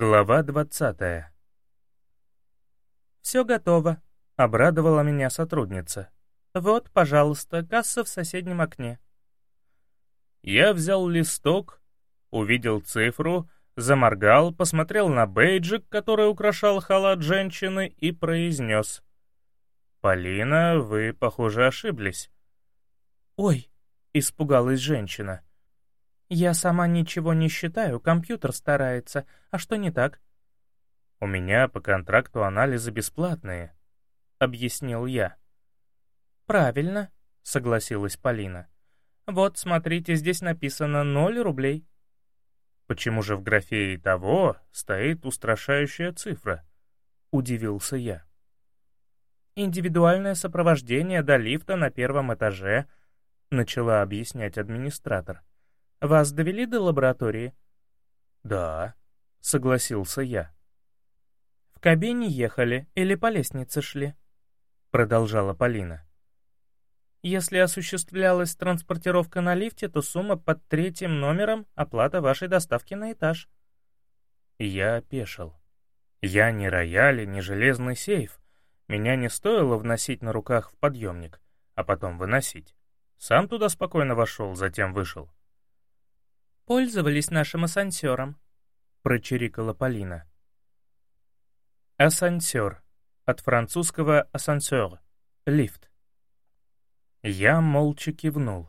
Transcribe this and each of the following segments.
Глава двадцатая. «Все готово», — обрадовала меня сотрудница. «Вот, пожалуйста, касса в соседнем окне». Я взял листок, увидел цифру, заморгал, посмотрел на бейджик, который украшал халат женщины, и произнес. «Полина, вы, похоже, ошиблись». «Ой», — испугалась женщина. «Я сама ничего не считаю, компьютер старается. А что не так?» «У меня по контракту анализы бесплатные», — объяснил я. «Правильно», — согласилась Полина. «Вот, смотрите, здесь написано ноль рублей». «Почему же в графе и того стоит устрашающая цифра?» — удивился я. «Индивидуальное сопровождение до лифта на первом этаже», — начала объяснять администратор. Вас довели до лаборатории?» «Да», — согласился я. «В кабине ехали или по лестнице шли?» — продолжала Полина. «Если осуществлялась транспортировка на лифте, то сумма под третьим номером — оплата вашей доставки на этаж». Я опешил. Я не рояль не железный сейф. Меня не стоило вносить на руках в подъемник, а потом выносить. Сам туда спокойно вошел, затем вышел пользовались нашим асансером», — прочирикала Полина. Асансер. От французского «асансер» — лифт. Я молча кивнул.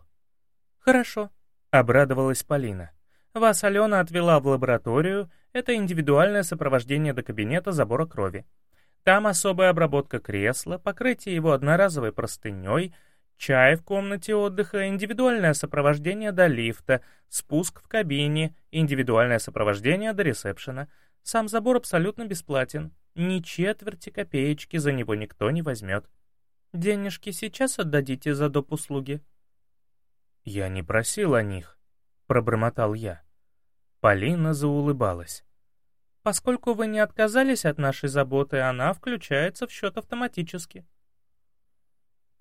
«Хорошо», — обрадовалась Полина. «Вас Алена отвела в лабораторию, это индивидуальное сопровождение до кабинета забора крови. Там особая обработка кресла, покрытие его одноразовой простыней — Чай в комнате отдыха, индивидуальное сопровождение до лифта, спуск в кабине, индивидуальное сопровождение до ресепшена. Сам забор абсолютно бесплатен. Ни четверти копеечки за него никто не возьмет. Денежки сейчас отдадите за доп. услуги? «Я не просил о них», — пробормотал я. Полина заулыбалась. «Поскольку вы не отказались от нашей заботы, она включается в счет автоматически».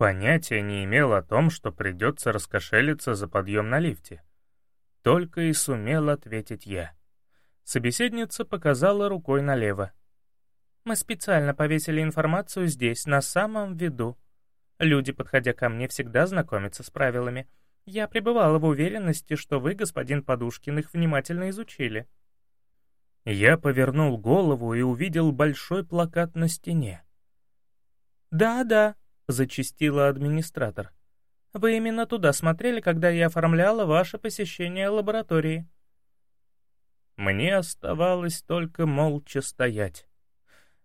Понятия не имел о том, что придется раскошелиться за подъем на лифте. Только и сумел ответить я. Собеседница показала рукой налево. «Мы специально повесили информацию здесь, на самом виду. Люди, подходя ко мне, всегда знакомятся с правилами. Я пребывала в уверенности, что вы, господин Подушкин, их внимательно изучили». Я повернул голову и увидел большой плакат на стене. «Да-да», зачистила администратор. «Вы именно туда смотрели, когда я оформляла ваше посещение лаборатории». Мне оставалось только молча стоять.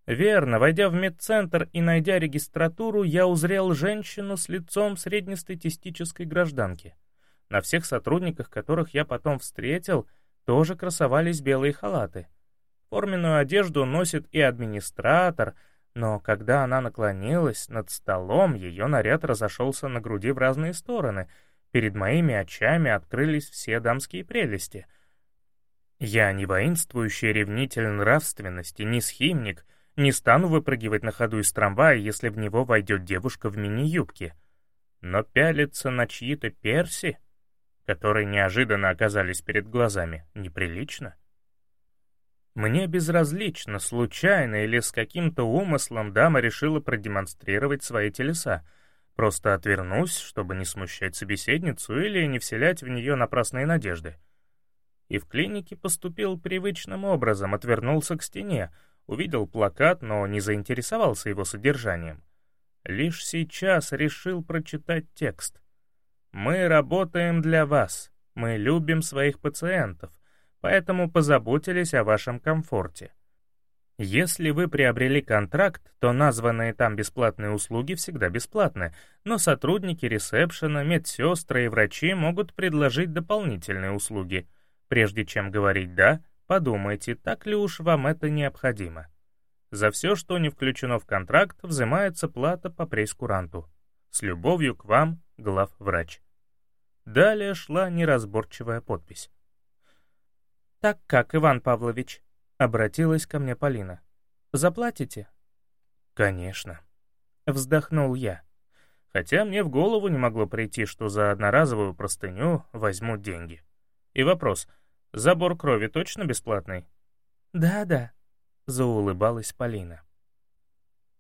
Верно, войдя в медцентр и найдя регистратуру, я узрел женщину с лицом среднестатистической гражданки. На всех сотрудниках, которых я потом встретил, тоже красовались белые халаты. Форменную одежду носит и администратор — но когда она наклонилась над столом, ее наряд разошелся на груди в разные стороны. Перед моими очами открылись все дамские прелести. Я не воинствующий ревнитель нравственности, не схимник, не стану выпрыгивать на ходу из трамвая, если в него войдет девушка в мини-юбке. Но пялиться на чьи-то перси, которые неожиданно оказались перед глазами, неприлично. Мне безразлично, случайно или с каким-то умыслом дама решила продемонстрировать свои телеса. Просто отвернусь, чтобы не смущать собеседницу или не вселять в нее напрасные надежды. И в клинике поступил привычным образом, отвернулся к стене, увидел плакат, но не заинтересовался его содержанием. Лишь сейчас решил прочитать текст. «Мы работаем для вас. Мы любим своих пациентов поэтому позаботились о вашем комфорте. Если вы приобрели контракт, то названные там бесплатные услуги всегда бесплатны, но сотрудники ресепшена, медсестры и врачи могут предложить дополнительные услуги. Прежде чем говорить «да», подумайте, так ли уж вам это необходимо. За все, что не включено в контракт, взимается плата по прейскуранту. С любовью к вам, главврач. Далее шла неразборчивая подпись. «Так как, Иван Павлович?» — обратилась ко мне Полина. «Заплатите?» «Конечно», — вздохнул я. Хотя мне в голову не могло прийти, что за одноразовую простыню возьмут деньги. И вопрос, забор крови точно бесплатный? «Да-да», — заулыбалась Полина.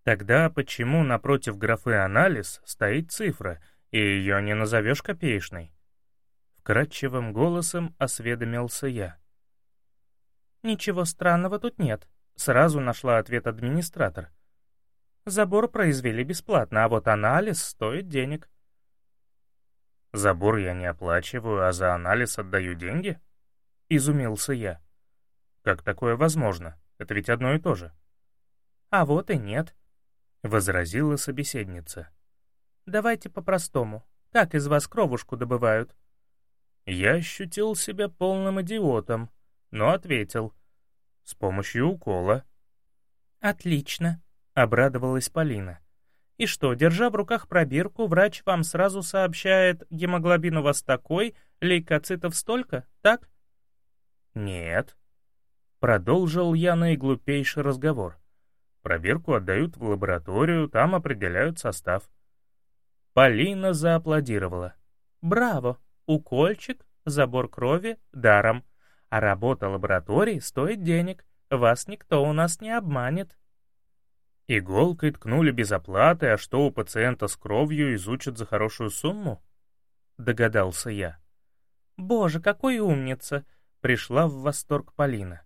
«Тогда почему напротив графы «анализ» стоит цифра, и ее не назовешь копеечной?» Вкрадчивым голосом осведомился я. «Ничего странного тут нет», — сразу нашла ответ администратор. «Забор произвели бесплатно, а вот анализ стоит денег». «Забор я не оплачиваю, а за анализ отдаю деньги?» — изумился я. «Как такое возможно? Это ведь одно и то же». «А вот и нет», — возразила собеседница. «Давайте по-простому. Как из вас кровушку добывают?» Я ощутил себя полным идиотом, но ответил. С помощью укола. «Отлично», — обрадовалась Полина. «И что, держа в руках пробирку, врач вам сразу сообщает, гемоглобин у вас такой, лейкоцитов столько, так?» «Нет», — продолжил я наиглупейший разговор. Пробирку отдают в лабораторию, там определяют состав. Полина зааплодировала. «Браво! Укольчик, забор крови, даром. А работа лаборатории стоит денег. Вас никто у нас не обманет». Иголкой ткнули без оплаты, а что у пациента с кровью изучат за хорошую сумму? Догадался я. «Боже, какой умница!» — пришла в восторг Полина.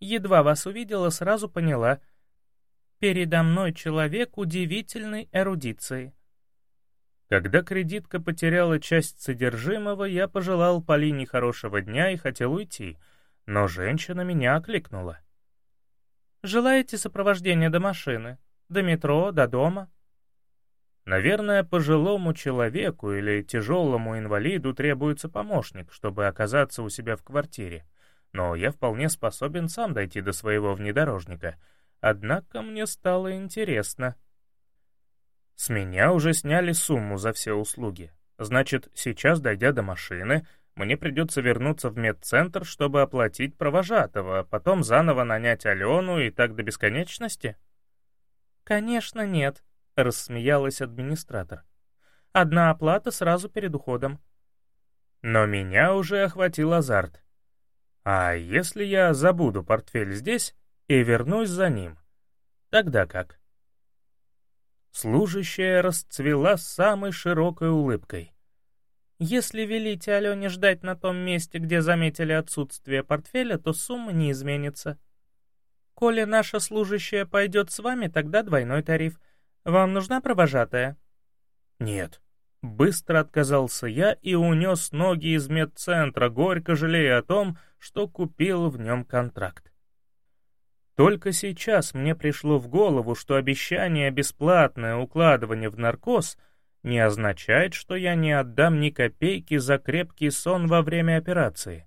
«Едва вас увидела, сразу поняла. Передо мной человек удивительной эрудиции. Когда кредитка потеряла часть содержимого, я пожелал Полине хорошего дня и хотел уйти, но женщина меня окликнула. «Желаете сопровождения до машины? До метро, до дома?» Наверное, пожилому человеку или тяжелому инвалиду требуется помощник, чтобы оказаться у себя в квартире. Но я вполне способен сам дойти до своего внедорожника. Однако мне стало интересно — с меня уже сняли сумму за все услуги. Значит, сейчас, дойдя до машины, мне придется вернуться в медцентр, чтобы оплатить провожатого, а потом заново нанять Алену и так до бесконечности? «Конечно нет», — рассмеялась администратор. «Одна оплата сразу перед уходом». Но меня уже охватил азарт. А если я забуду портфель здесь и вернусь за ним? Тогда как? Служащая расцвела самой широкой улыбкой. «Если велите Алене ждать на том месте, где заметили отсутствие портфеля, то сумма не изменится. Коли наша служащая пойдет с вами, тогда двойной тариф. Вам нужна провожатая?» «Нет». Быстро отказался я и унес ноги из медцентра, горько жалея о том, что купил в нем контракт. Только сейчас мне пришло в голову, что обещание бесплатное укладывание в наркоз не означает, что я не отдам ни копейки за крепкий сон во время операции.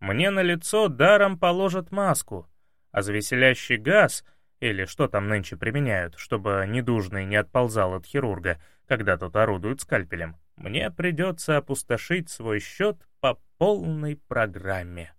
Мне на лицо даром положат маску, а за веселящий газ, или что там нынче применяют, чтобы недужный не отползал от хирурга, когда тот орудует скальпелем, мне придется опустошить свой счет по полной программе.